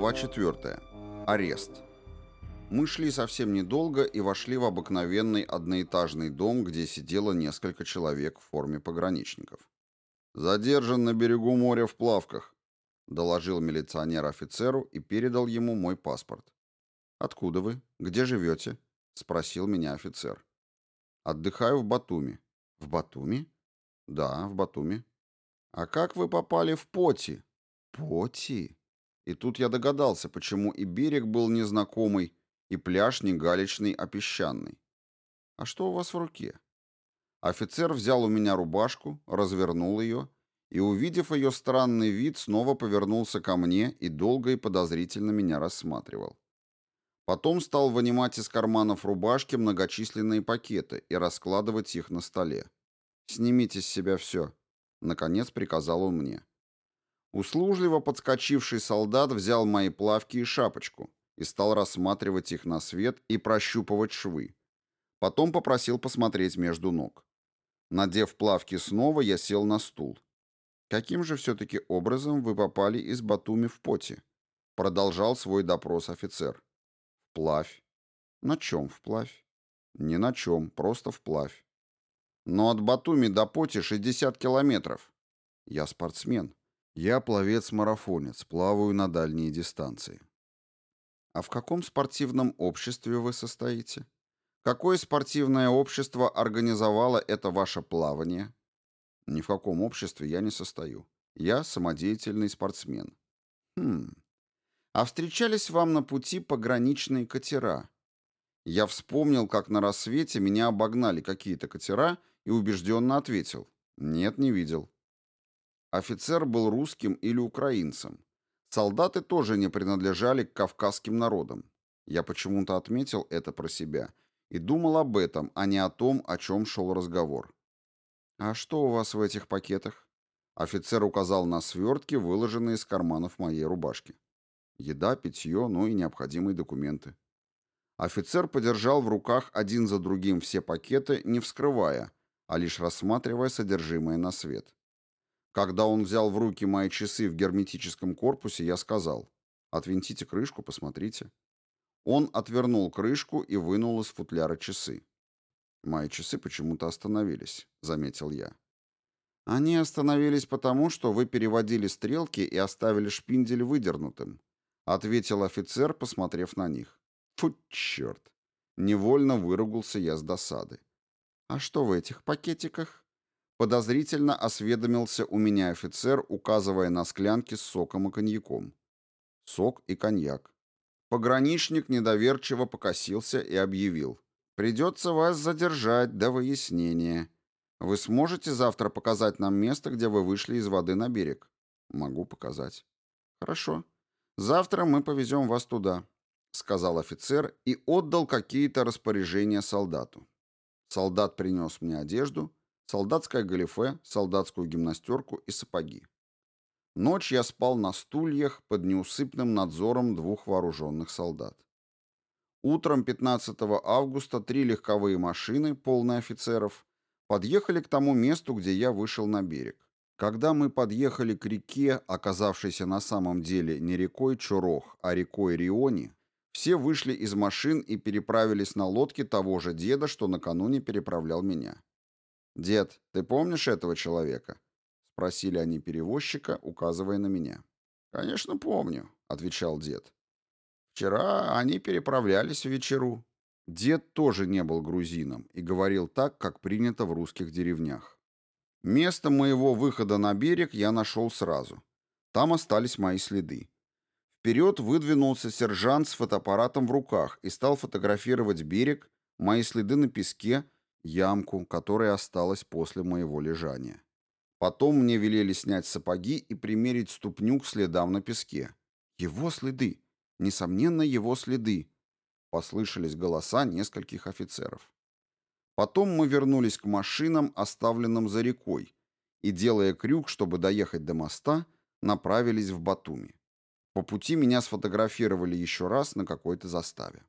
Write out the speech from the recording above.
Глава 4. Арест. Мы шли совсем недолго и вошли в обыкновенный одноэтажный дом, где сидело несколько человек в форме пограничников. «Задержан на берегу моря в плавках», — доложил милиционер офицеру и передал ему мой паспорт. «Откуда вы? Где живете?» — спросил меня офицер. «Отдыхаю в Батуми». «В Батуми?» «Да, в Батуми». «А как вы попали в Поти?» «Поти?» И тут я догадался, почему и берег был незнакомый, и пляж не галечный, а песчаный. «А что у вас в руке?» Офицер взял у меня рубашку, развернул ее и, увидев ее странный вид, снова повернулся ко мне и долго и подозрительно меня рассматривал. Потом стал вынимать из карманов рубашки многочисленные пакеты и раскладывать их на столе. «Снимите с себя все», — наконец приказал он мне. Услужливо подскочивший солдат взял мои плавки и шапочку и стал рассматривать их на свет и прощупывать швы. Потом попросил посмотреть между ног. Надев плавки снова, я сел на стул. «Каким же все-таки образом вы попали из Батуми в Поти?» Продолжал свой допрос офицер. «Вплавь». «На чем вплавь?» «Ни на чем, просто вплавь». «Но от Батуми до Поти 60 километров». «Я спортсмен», я пловец-марафонец, плаваю на дальние дистанции. А в каком спортивном обществе вы состоите? Какое спортивное общество организовало это ваше плавание? Ни в каком обществе я не состою. Я самодеятельный спортсмен. Хм. А встречались вам на пути пограничные катера? Я вспомнил, как на рассвете меня обогнали какие-то катера и убежденно ответил. Нет, не видел. Офицер был русским или украинцем. Солдаты тоже не принадлежали к кавказским народам. Я почему-то отметил это про себя и думал об этом, а не о том, о чем шел разговор. «А что у вас в этих пакетах?» Офицер указал на свертки, выложенные из карманов моей рубашки. Еда, питье, ну и необходимые документы. Офицер подержал в руках один за другим все пакеты, не вскрывая, а лишь рассматривая содержимое на свет. Когда он взял в руки мои часы в герметическом корпусе, я сказал, «Отвинтите крышку, посмотрите». Он отвернул крышку и вынул из футляра часы. «Мои часы почему-то остановились», — заметил я. «Они остановились потому, что вы переводили стрелки и оставили шпиндель выдернутым», — ответил офицер, посмотрев на них. «Фу, черт!» Невольно выругался я с досады. «А что в этих пакетиках?» Подозрительно осведомился у меня офицер, указывая на склянки с соком и коньяком. Сок и коньяк. Пограничник недоверчиво покосился и объявил. «Придется вас задержать до выяснения. Вы сможете завтра показать нам место, где вы вышли из воды на берег?» «Могу показать». «Хорошо. Завтра мы повезем вас туда», — сказал офицер и отдал какие-то распоряжения солдату. Солдат принес мне одежду — солдатское галифе, солдатскую гимнастерку и сапоги. Ночь я спал на стульях под неусыпным надзором двух вооруженных солдат. Утром 15 августа три легковые машины, полные офицеров, подъехали к тому месту, где я вышел на берег. Когда мы подъехали к реке, оказавшейся на самом деле не рекой Чурох, а рекой Риони, все вышли из машин и переправились на лодке того же деда, что накануне переправлял меня. «Дед, ты помнишь этого человека?» — спросили они перевозчика, указывая на меня. «Конечно, помню», — отвечал дед. «Вчера они переправлялись в вечеру». Дед тоже не был грузином и говорил так, как принято в русских деревнях. Место моего выхода на берег я нашел сразу. Там остались мои следы. Вперед выдвинулся сержант с фотоаппаратом в руках и стал фотографировать берег, мои следы на песке — ямку, которая осталась после моего лежания. Потом мне велели снять сапоги и примерить ступню к следам на песке. Его следы! Несомненно, его следы! Послышались голоса нескольких офицеров. Потом мы вернулись к машинам, оставленным за рекой, и, делая крюк, чтобы доехать до моста, направились в Батуми. По пути меня сфотографировали еще раз на какой-то заставе.